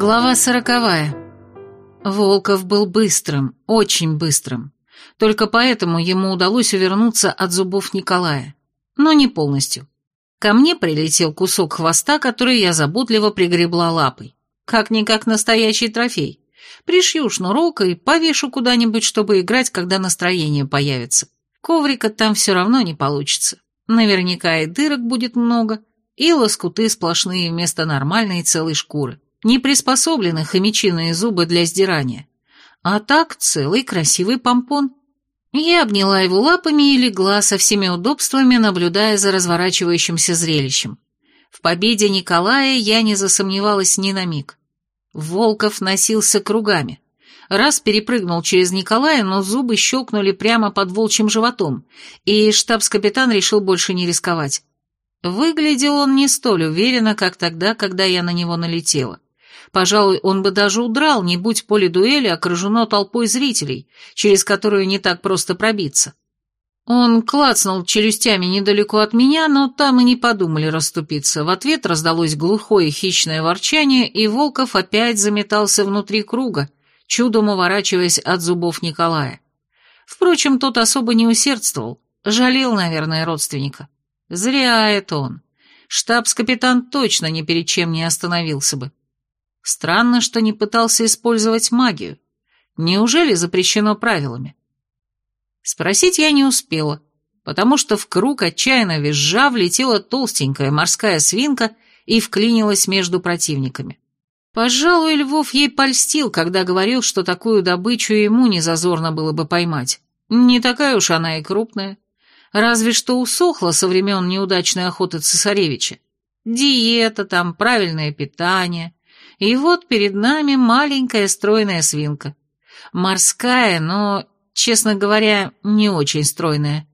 Глава сороковая. Волков был быстрым, очень быстрым. Только поэтому ему удалось увернуться от зубов Николая. Но не полностью. Ко мне прилетел кусок хвоста, который я заботливо пригребла лапой. Как-никак настоящий трофей. Пришью шнурок и повешу куда-нибудь, чтобы играть, когда настроение появится. Коврика там все равно не получится. Наверняка и дырок будет много, и лоскуты сплошные вместо нормальной целой шкуры. Не приспособлены хомячиные зубы для сдирания. А так целый красивый помпон. Я обняла его лапами и легла со всеми удобствами, наблюдая за разворачивающимся зрелищем. В победе Николая я не засомневалась ни на миг. Волков носился кругами. Раз перепрыгнул через Николая, но зубы щелкнули прямо под волчьим животом, и штабс-капитан решил больше не рисковать. Выглядел он не столь уверенно, как тогда, когда я на него налетела. Пожалуй, он бы даже удрал, не будь поле дуэли окружено толпой зрителей, через которую не так просто пробиться. Он клацнул челюстями недалеко от меня, но там и не подумали расступиться. В ответ раздалось глухое хищное ворчание, и Волков опять заметался внутри круга, чудом уворачиваясь от зубов Николая. Впрочем, тот особо не усердствовал, жалел, наверное, родственника. Зря это он. Штабс-капитан точно ни перед чем не остановился бы. Странно, что не пытался использовать магию. Неужели запрещено правилами? Спросить я не успела, потому что в круг отчаянно визжа влетела толстенькая морская свинка и вклинилась между противниками. Пожалуй, Львов ей польстил, когда говорил, что такую добычу ему не зазорно было бы поймать. Не такая уж она и крупная. Разве что усохла со времен неудачной охоты цесаревича. Диета там, правильное питание, и вот перед нами маленькая стройная свинка. Морская, но, честно говоря, не очень стройная.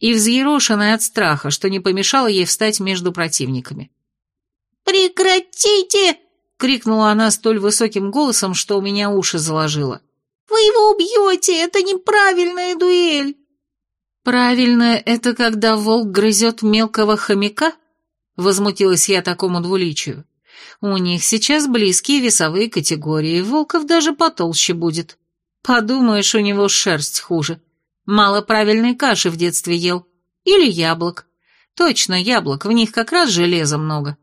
И взъерошенная от страха, что не помешало ей встать между противниками. «Прекратите!» — крикнула она столь высоким голосом, что у меня уши заложило. «Вы его убьете! Это неправильная дуэль!» «Правильная — это когда волк грызет мелкого хомяка?» — возмутилась я такому двуличию. У них сейчас близкие весовые категории, Волков даже потолще будет. Подумаешь, у него шерсть хуже. Мало правильной каши в детстве ел. Или яблок. Точно, яблок, в них как раз железа много.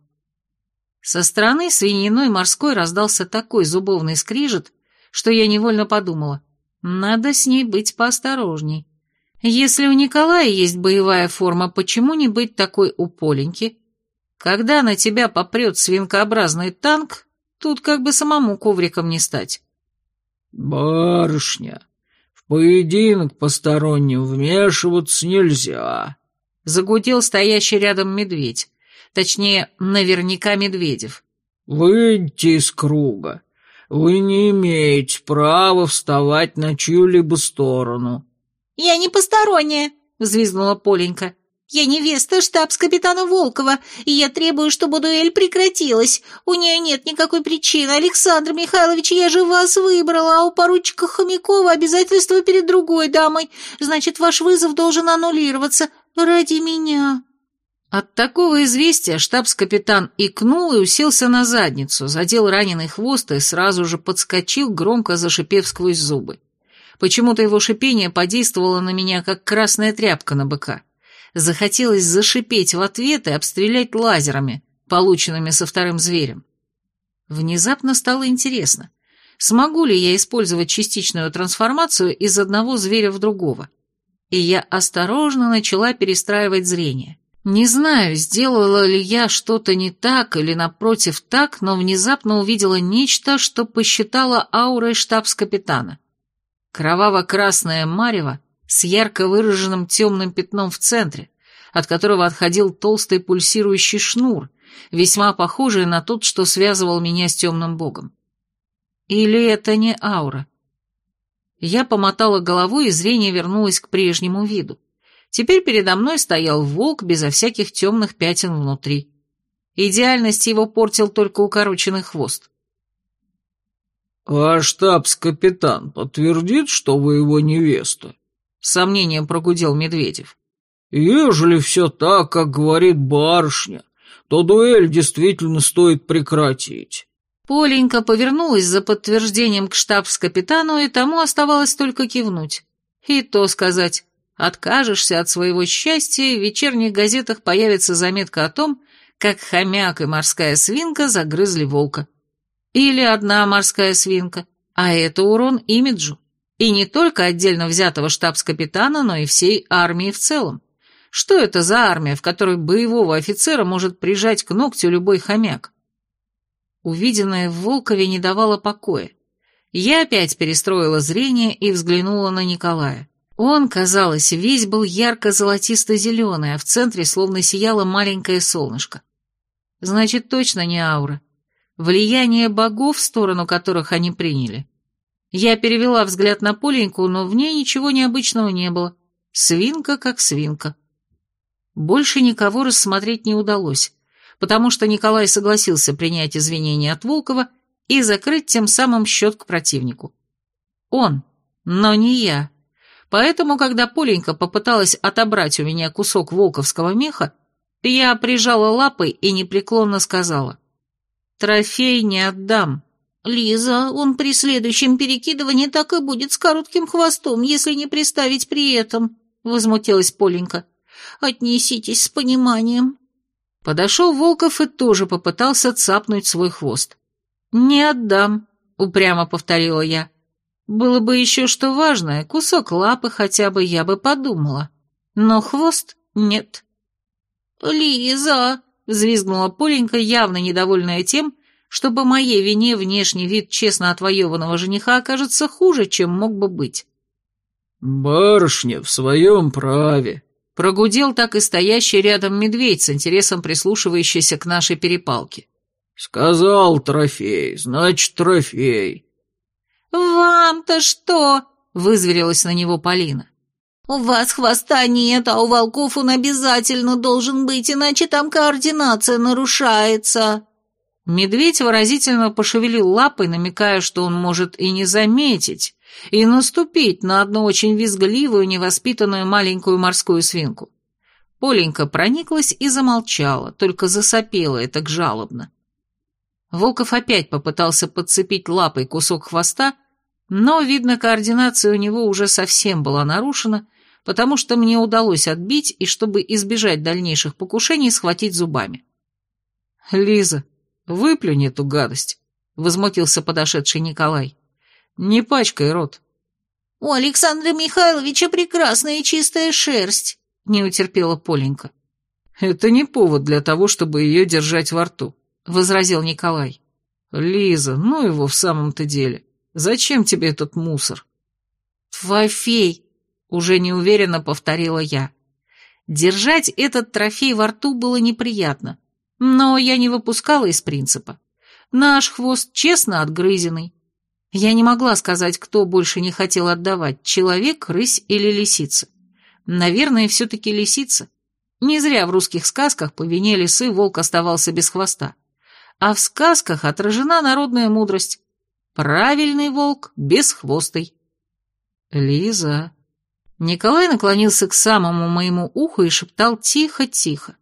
Со стороны свининой морской раздался такой зубовный скрижет, что я невольно подумала, надо с ней быть поосторожней. Если у Николая есть боевая форма, почему не быть такой у Поленьки? Когда на тебя попрет свинкообразный танк, тут как бы самому ковриком не стать. «Барышня, в поединок посторонним вмешиваться нельзя», — загудел стоящий рядом медведь. Точнее, наверняка Медведев. «Выйдите из круга. Вы не имеете права вставать на чью-либо сторону». «Я не посторонняя», — взвизгнула Поленька. «Я невеста штабс-капитана Волкова, и я требую, чтобы дуэль прекратилась. У нее нет никакой причины. Александр Михайлович, я же вас выбрала, а у поручика Хомякова обязательства перед другой дамой. Значит, ваш вызов должен аннулироваться ради меня». От такого известия штабс-капитан икнул и уселся на задницу, задел раненый хвост и сразу же подскочил, громко зашипев сквозь зубы. Почему-то его шипение подействовало на меня, как красная тряпка на быка. Захотелось зашипеть в ответ и обстрелять лазерами, полученными со вторым зверем. Внезапно стало интересно, смогу ли я использовать частичную трансформацию из одного зверя в другого. И я осторожно начала перестраивать зрение. Не знаю, сделала ли я что-то не так или напротив так, но внезапно увидела нечто, что посчитала аурой штабс-капитана. Кроваво-красное марево с ярко выраженным темным пятном в центре, от которого отходил толстый пульсирующий шнур, весьма похожий на тот, что связывал меня с темным богом. Или это не аура? Я помотала головой, и зрение вернулось к прежнему виду. Теперь передо мной стоял волк безо всяких темных пятен внутри. Идеальность его портил только укороченный хвост. «А штабс-капитан подтвердит, что вы его невеста?» — с сомнением прогудел Медведев. «Ежели все так, как говорит барышня, то дуэль действительно стоит прекратить». Поленька повернулась за подтверждением к штабс-капитану, и тому оставалось только кивнуть. И то сказать, откажешься от своего счастья, в вечерних газетах появится заметка о том, как хомяк и морская свинка загрызли волка. Или одна морская свинка, а это урон имиджу. И не только отдельно взятого штабс-капитана, но и всей армии в целом. Что это за армия, в которой боевого офицера может прижать к ногтю любой хомяк? Увиденное в Волкове не давало покоя. Я опять перестроила зрение и взглянула на Николая. Он, казалось, весь был ярко-золотисто-зеленый, а в центре словно сияло маленькое солнышко. Значит, точно не аура. Влияние богов, в сторону которых они приняли. Я перевела взгляд на Поленьку, но в ней ничего необычного не было. Свинка как свинка. Больше никого рассмотреть не удалось, потому что Николай согласился принять извинения от Волкова и закрыть тем самым счет к противнику. Он, но не я. Поэтому, когда Поленька попыталась отобрать у меня кусок волковского меха, я прижала лапой и непреклонно сказала. «Трофей не отдам». «Лиза, он при следующем перекидывании так и будет с коротким хвостом, если не приставить при этом», — возмутилась Поленька. «Отнеситесь с пониманием». Подошел Волков и тоже попытался цапнуть свой хвост. «Не отдам», — упрямо повторила я. «Было бы еще что важное, кусок лапы хотя бы я бы подумала. Но хвост нет». «Лиза!» — взвизгнула Поленька, явно недовольная тем, что по моей вине внешний вид честно отвоеванного жениха окажется хуже, чем мог бы быть. «Барышня в своем праве», — прогудел так и стоящий рядом медведь с интересом прислушивающийся к нашей перепалке. «Сказал трофей, значит трофей». «Вам-то что?» — вызверилась на него Полина. «У вас хвоста нет, а у волков он обязательно должен быть, иначе там координация нарушается». Медведь выразительно пошевелил лапой, намекая, что он может и не заметить, и наступить на одну очень визгливую, невоспитанную маленькую морскую свинку. Поленька прониклась и замолчала, только засопела это жалобно. Волков опять попытался подцепить лапой кусок хвоста, но, видно, координация у него уже совсем была нарушена, потому что мне удалось отбить и, чтобы избежать дальнейших покушений, схватить зубами. «Лиза, выплюнь эту гадость», — возмутился подошедший Николай. «Не пачкай рот». «У Александра Михайловича прекрасная чистая шерсть», — не утерпела Поленька. «Это не повод для того, чтобы ее держать во рту», — возразил Николай. «Лиза, ну его в самом-то деле. Зачем тебе этот мусор?» «Трофей», — уже неуверенно повторила я. Держать этот трофей во рту было неприятно, но я не выпускала из принципа. Наш хвост честно отгрызенный. Я не могла сказать, кто больше не хотел отдавать, человек, рысь или лисица. Наверное, все-таки лисица. Не зря в русских сказках по вине лисы волк оставался без хвоста. А в сказках отражена народная мудрость. Правильный волк бесхвостый. Лиза. Николай наклонился к самому моему уху и шептал тихо-тихо.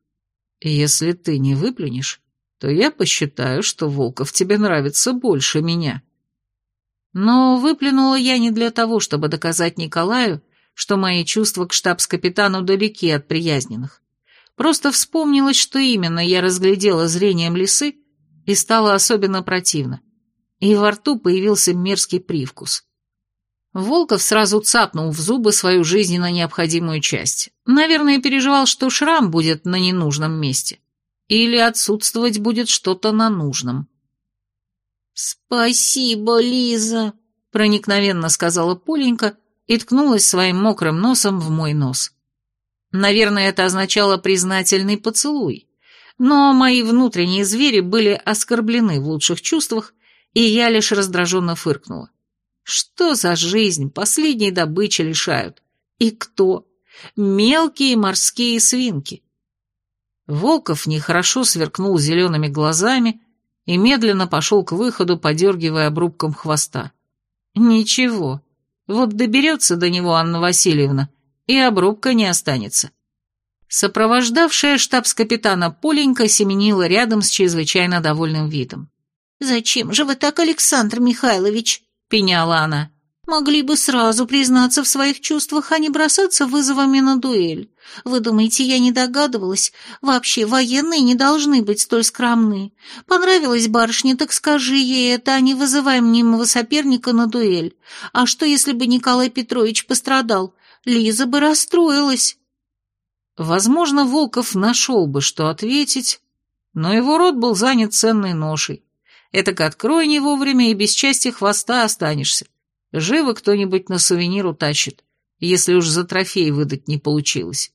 Если ты не выплюнешь, то я посчитаю, что Волков тебе нравится больше меня. Но выплюнула я не для того, чтобы доказать Николаю, что мои чувства к штабс-капитану далеки от приязненных. Просто вспомнилось, что именно я разглядела зрением лисы и стало особенно противно. И во рту появился мерзкий привкус. Волков сразу цапнул в зубы свою жизненно необходимую часть. Наверное, переживал, что шрам будет на ненужном месте. Или отсутствовать будет что-то на нужном. «Спасибо, Лиза», — проникновенно сказала Поленька и ткнулась своим мокрым носом в мой нос. Наверное, это означало признательный поцелуй. Но мои внутренние звери были оскорблены в лучших чувствах, и я лишь раздраженно фыркнула. Что за жизнь? Последней добычи лишают. И кто? Мелкие морские свинки. Волков нехорошо сверкнул зелеными глазами и медленно пошел к выходу, подергивая обрубком хвоста. Ничего, вот доберется до него Анна Васильевна, и обрубка не останется. Сопровождавшая штабс-капитана Поленька семенила рядом с чрезвычайно довольным видом. «Зачем же вы так, Александр Михайлович?» — пеняла она. «Могли бы сразу признаться в своих чувствах, а не бросаться вызовами на дуэль. Вы думаете, я не догадывалась? Вообще, военные не должны быть столь скромны. Понравилась барышне, так скажи ей это, а не вызывай мнимого соперника на дуэль. А что, если бы Николай Петрович пострадал? Лиза бы расстроилась». Возможно, Волков нашел бы, что ответить, но его рот был занят ценной ношей. Этак открой не вовремя и без части хвоста останешься. Живо кто-нибудь на сувенир утащит, если уж за трофей выдать не получилось.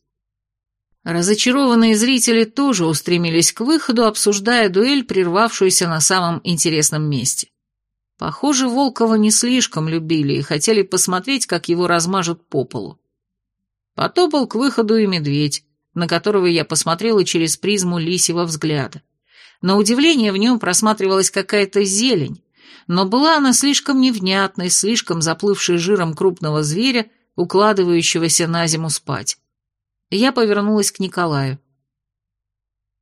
Разочарованные зрители тоже устремились к выходу, обсуждая дуэль, прервавшуюся на самом интересном месте. Похоже, Волкова не слишком любили и хотели посмотреть, как его размажут по полу. Потопал к выходу и медведь, на которого я посмотрела через призму лисьего взгляда. На удивление в нем просматривалась какая-то зелень, но была она слишком невнятной, слишком заплывшей жиром крупного зверя, укладывающегося на зиму спать. Я повернулась к Николаю.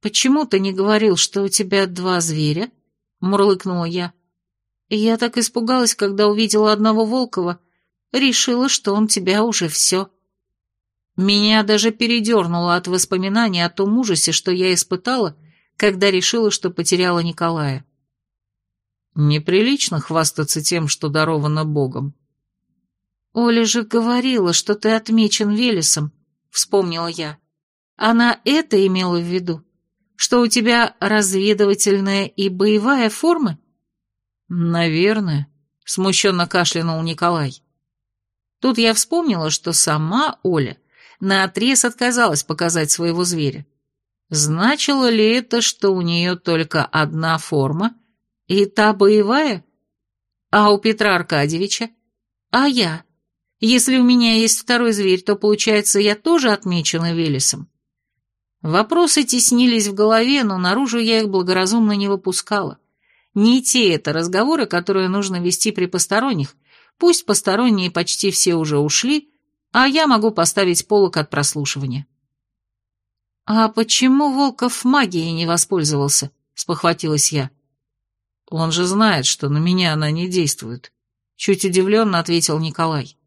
«Почему ты не говорил, что у тебя два зверя?» — мурлыкнула я. я так испугалась, когда увидела одного Волкова, решила, что он тебя уже все. Меня даже передернуло от воспоминаний о том ужасе, что я испытала, — когда решила, что потеряла Николая. Неприлично хвастаться тем, что даровано Богом. «Оля же говорила, что ты отмечен Велесом», — вспомнила я. «Она это имела в виду? Что у тебя разведывательная и боевая формы?» «Наверное», — смущенно кашлянул Николай. Тут я вспомнила, что сама Оля наотрез отказалась показать своего зверя. Значило ли это, что у нее только одна форма, и та боевая? А у Петра Аркадьевича? А я? Если у меня есть второй зверь, то, получается, я тоже отмечена Велесом? Вопросы теснились в голове, но наружу я их благоразумно не выпускала. Не те это разговоры, которые нужно вести при посторонних, пусть посторонние почти все уже ушли, а я могу поставить полок от прослушивания. «А почему Волков магией не воспользовался?» — спохватилась я. «Он же знает, что на меня она не действует», — чуть удивленно ответил Николай.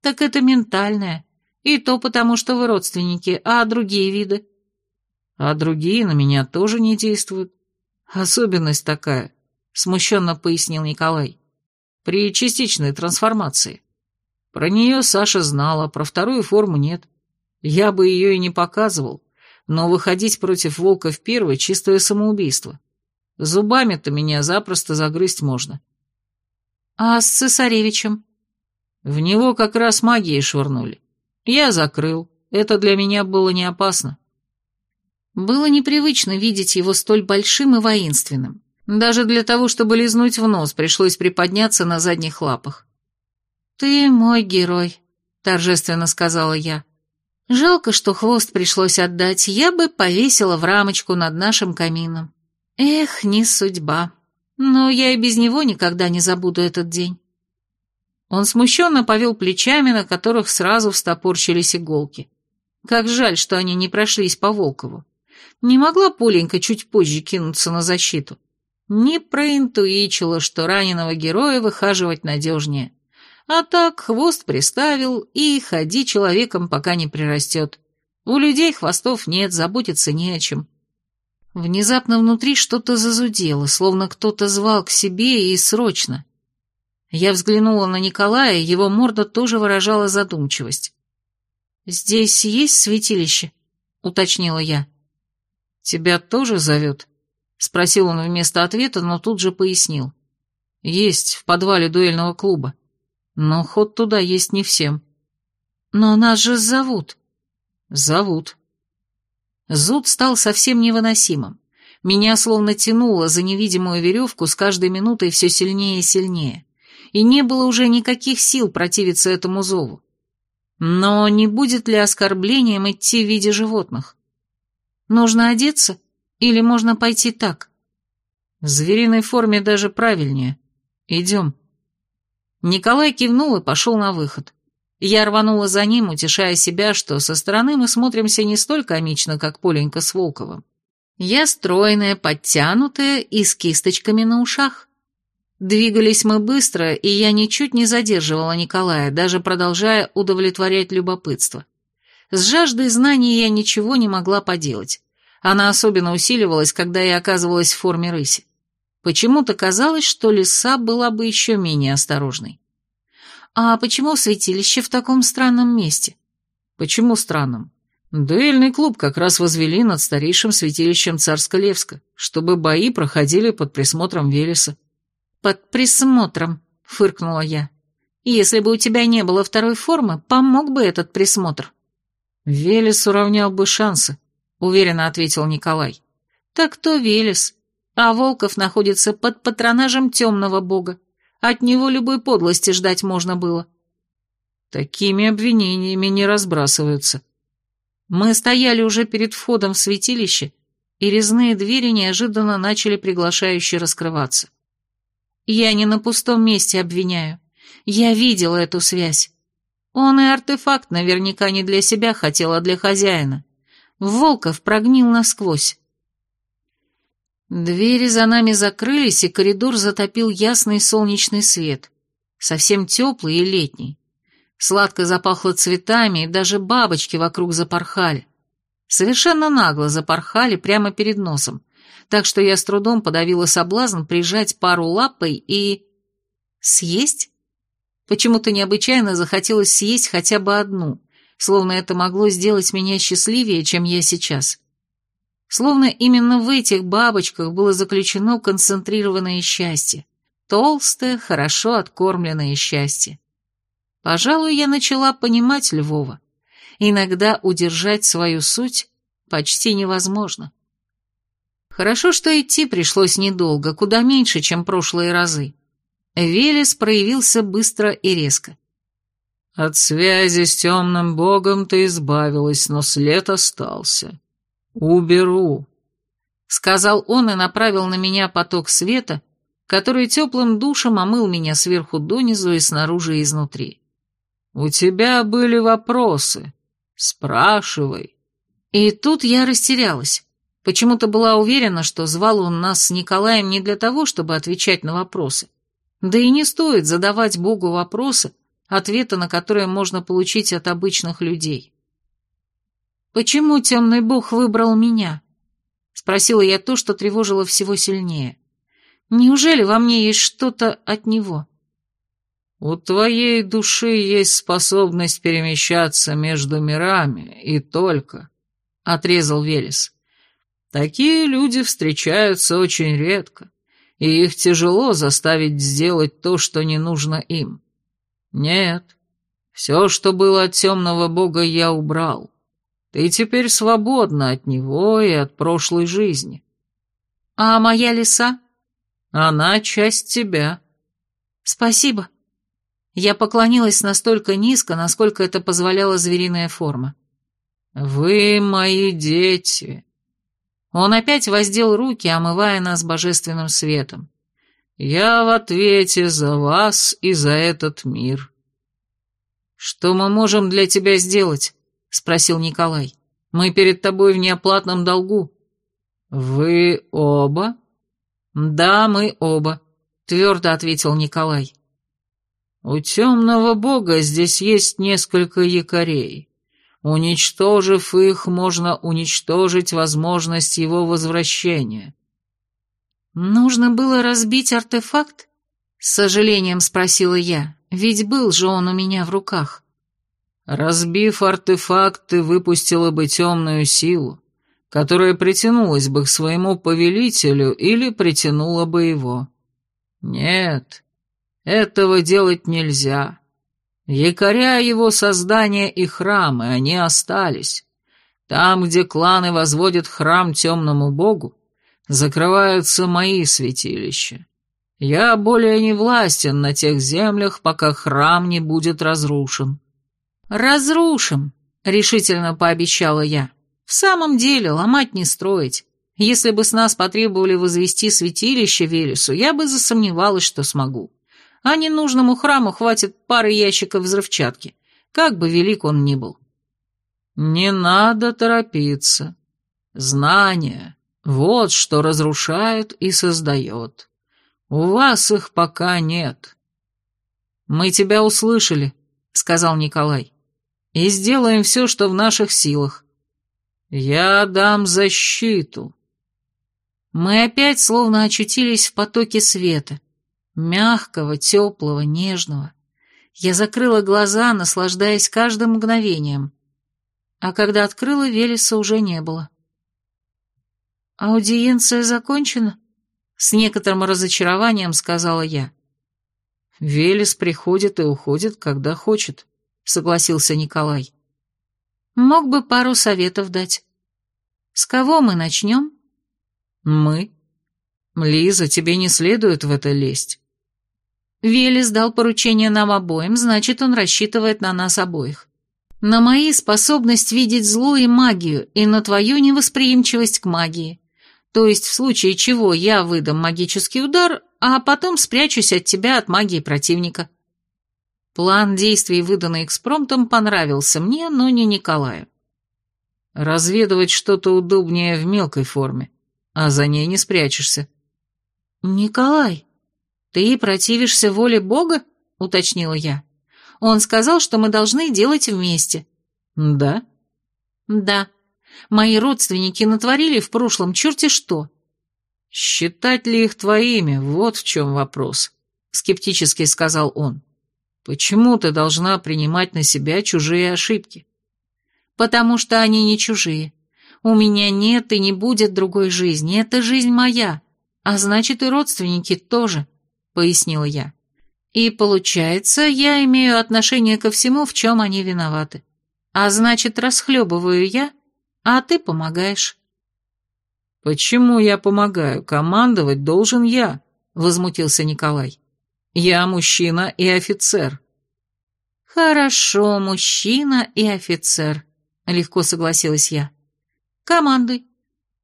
«Так это ментальное. И то потому, что вы родственники, а другие виды?» «А другие на меня тоже не действуют. Особенность такая», — смущенно пояснил Николай. «При частичной трансформации. Про нее Саша знала, про вторую форму нет. Я бы ее и не показывал, но выходить против волка в первый — чистое самоубийство. Зубами-то меня запросто загрызть можно. А с цесаревичем? В него как раз магией швырнули. Я закрыл. Это для меня было не опасно. Было непривычно видеть его столь большим и воинственным. Даже для того, чтобы лизнуть в нос, пришлось приподняться на задних лапах. «Ты мой герой», — торжественно сказала я. Жалко, что хвост пришлось отдать, я бы повесила в рамочку над нашим камином. Эх, не судьба. Но я и без него никогда не забуду этот день. Он смущенно повел плечами, на которых сразу встопорчились иголки. Как жаль, что они не прошлись по Волкову. Не могла Поленька чуть позже кинуться на защиту. Не проинтуичила, что раненого героя выхаживать надежнее. А так хвост приставил и ходи человеком, пока не прирастет. У людей хвостов нет, заботиться не о чем. Внезапно внутри что-то зазудело, словно кто-то звал к себе и срочно. Я взглянула на Николая, его морда тоже выражала задумчивость. «Здесь есть святилище?» — уточнила я. «Тебя тоже зовет?» — спросил он вместо ответа, но тут же пояснил. «Есть, в подвале дуэльного клуба. Но ход туда есть не всем. Но нас же зовут. Зовут. Зуд стал совсем невыносимым. Меня словно тянуло за невидимую веревку с каждой минутой все сильнее и сильнее. И не было уже никаких сил противиться этому зову. Но не будет ли оскорблением идти в виде животных? Нужно одеться? Или можно пойти так? В звериной форме даже правильнее. Идем. Николай кивнул и пошел на выход. Я рванула за ним, утешая себя, что со стороны мы смотримся не столь комично, как Поленька с Волковым. Я стройная, подтянутая и с кисточками на ушах. Двигались мы быстро, и я ничуть не задерживала Николая, даже продолжая удовлетворять любопытство. С жаждой знаний я ничего не могла поделать. Она особенно усиливалась, когда я оказывалась в форме рыси. Почему-то казалось, что лиса была бы еще менее осторожной. А почему святилище в таком странном месте? Почему странном? Дуэльный клуб как раз возвели над старейшим святилищем Царско-Левска, чтобы бои проходили под присмотром Велеса. «Под присмотром», — фыркнула я. «Если бы у тебя не было второй формы, помог бы этот присмотр». «Велес уравнял бы шансы», — уверенно ответил Николай. «Так то Велес, а Волков находится под патронажем темного бога. От него любой подлости ждать можно было». «Такими обвинениями не разбрасываются». Мы стояли уже перед входом в святилище, и резные двери неожиданно начали приглашающе раскрываться. Я не на пустом месте обвиняю. Я видела эту связь. Он и артефакт наверняка не для себя хотел, а для хозяина. Волков прогнил насквозь. Двери за нами закрылись, и коридор затопил ясный солнечный свет, совсем теплый и летний. Сладко запахло цветами, и даже бабочки вокруг запорхали. Совершенно нагло запорхали прямо перед носом, так что я с трудом подавила соблазн прижать пару лапой и... съесть? Почему-то необычайно захотелось съесть хотя бы одну, словно это могло сделать меня счастливее, чем я сейчас. Словно именно в этих бабочках было заключено концентрированное счастье. Толстое, хорошо откормленное счастье. Пожалуй, я начала понимать Львова. Иногда удержать свою суть почти невозможно. Хорошо, что идти пришлось недолго, куда меньше, чем прошлые разы. Велес проявился быстро и резко. «От связи с темным богом ты избавилась, но след остался. Уберу», — сказал он и направил на меня поток света, который теплым душем омыл меня сверху донизу и снаружи и изнутри. «У тебя были вопросы. Спрашивай». И тут я растерялась. Почему-то была уверена, что звал он нас с Николаем не для того, чтобы отвечать на вопросы. Да и не стоит задавать Богу вопросы, ответы на которые можно получить от обычных людей. «Почему темный бог выбрал меня?» — спросила я то, что тревожило всего сильнее. «Неужели во мне есть что-то от него?» «У твоей души есть способность перемещаться между мирами, и только», — отрезал Велес. Такие люди встречаются очень редко, и их тяжело заставить сделать то, что не нужно им. Нет, все, что было от темного бога, я убрал. Ты теперь свободна от него и от прошлой жизни. А моя лиса? Она часть тебя. Спасибо. Я поклонилась настолько низко, насколько это позволяла звериная форма. Вы мои дети, он опять воздел руки, омывая нас божественным светом. «Я в ответе за вас и за этот мир». «Что мы можем для тебя сделать?» — спросил Николай. «Мы перед тобой в неоплатном долгу». «Вы оба?» «Да, мы оба», — твердо ответил Николай. «У темного бога здесь есть несколько якорей. Уничтожив их, можно уничтожить возможность его возвращения. «Нужно было разбить артефакт?» — с сожалением спросила я, ведь был же он у меня в руках. «Разбив артефакт, ты выпустила бы темную силу, которая притянулась бы к своему повелителю или притянула бы его. Нет, этого делать нельзя. Якоря его создания и храмы, они остались. Там, где кланы возводят храм темному богу, закрываются мои святилища. Я более не властен на тех землях, пока храм не будет разрушен». «Разрушим», — решительно пообещала я. «В самом деле, ломать не строить. Если бы с нас потребовали возвести святилище Велесу, я бы засомневалась, что смогу а ненужному храму хватит пары ящиков взрывчатки, как бы велик он ни был. Не надо торопиться. Знания Вот что разрушает и создает. У вас их пока нет. Мы тебя услышали, сказал Николай, и сделаем все, что в наших силах. Я дам защиту. Мы опять словно очутились в потоке света, мягкого, теплого, нежного. Я закрыла глаза, наслаждаясь каждым мгновением. А когда открыла, Велеса уже не было. «Аудиенция закончена?» С некоторым разочарованием сказала я. «Велес приходит и уходит, когда хочет», — согласился Николай. «Мог бы пару советов дать. С кого мы начнем?» «Мы. Лиза, тебе не следует в это лезть». Велес дал поручение нам обоим, значит, он рассчитывает на нас обоих. На мои способность видеть зло и магию, и на твою невосприимчивость к магии. То есть, в случае чего я выдам магический удар, а потом спрячусь от тебя от магии противника. План действий, выданный экспромтом, понравился мне, но не Николаю. Разведывать что-то удобнее в мелкой форме, а за ней не спрячешься. «Николай, ты противишься воле Бога?» — уточнила я. «Он сказал, что мы должны делать вместе». «Да?» «Да. Мои родственники натворили в прошлом черти что». «Считать ли их твоими? Вот в чем вопрос», — скептически сказал он. «Почему ты должна принимать на себя чужие ошибки?» «Потому что они не чужие. У меня нет и не будет другой жизни. Это жизнь моя. А значит, и родственники тоже», — пояснила я. «И получается, я имею отношение ко всему, в чем они виноваты. А значит, расхлебываю я, а ты помогаешь». «Почему я помогаю? Командовать должен я», — возмутился Николай. «Я мужчина и офицер». «Хорошо, мужчина и офицер», — легко согласилась я. «Командуй.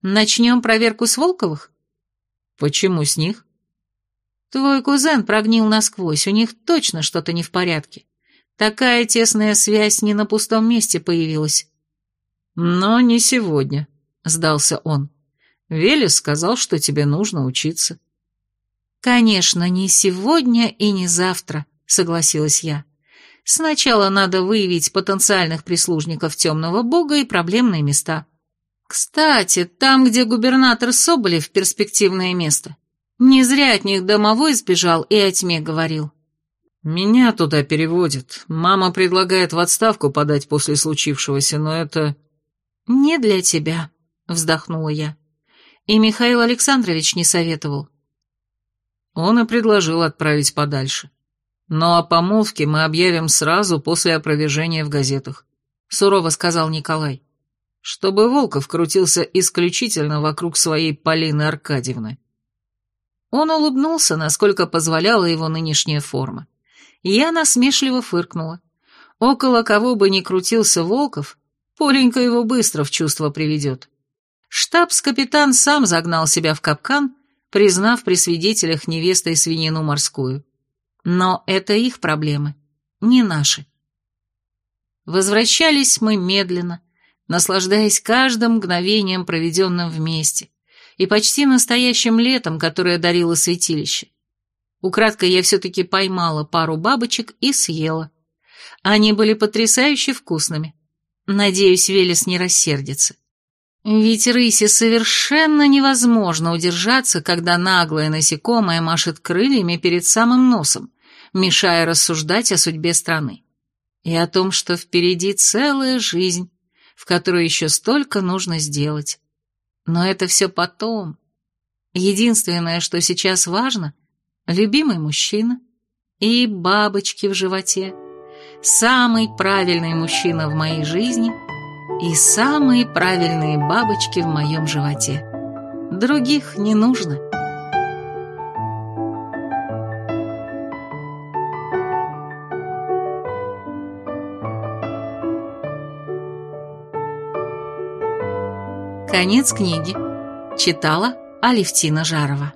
Начнем проверку с Волковых?» «Почему с них?» «Твой кузен прогнил насквозь, у них точно что-то не в порядке. Такая тесная связь не на пустом месте появилась». «Но не сегодня», — сдался он. «Велес сказал, что тебе нужно учиться». «Конечно, не сегодня и не завтра», — согласилась я. «Сначала надо выявить потенциальных прислужников темного бога и проблемные места. Кстати, там, где губернатор Соболев, перспективное место. Не зря от них домовой сбежал и о тьме говорил». «Меня туда переводят. Мама предлагает в отставку подать после случившегося, но это...» «Не для тебя», — вздохнула я. И Михаил Александрович не советовал. Он и предложил отправить подальше. Но о помолвке мы объявим сразу после опровержения в газетах, сурово сказал Николай. Чтобы Волков крутился исключительно вокруг своей Полины Аркадьевны. Он улыбнулся, насколько позволяла его нынешняя форма. Я насмешливо фыркнула. Около кого бы ни крутился Волков, Поленька его быстро в чувство приведет. Штабс-капитан сам загнал себя в капкан, признав при свидетелях невестой свинину морскую. Но это их проблемы, не наши. Возвращались мы медленно, наслаждаясь каждым мгновением, проведенным вместе, и почти настоящим летом, которое дарило святилище. Украдкой я все-таки поймала пару бабочек и съела. Они были потрясающе вкусными. Надеюсь, Велес не рассердится. Ведь рысе совершенно невозможно удержаться, когда наглое насекомое машет крыльями перед самым носом, мешая рассуждать о судьбе страны. И о том, что впереди целая жизнь, в которой еще столько нужно сделать. Но это все потом. Единственное, что сейчас важно — любимый мужчина и бабочки в животе — самый правильный мужчина в моей жизни и самые правильные бабочки в моем животе. Других не нужно. Конец книги. Читала Алевтина Жарова.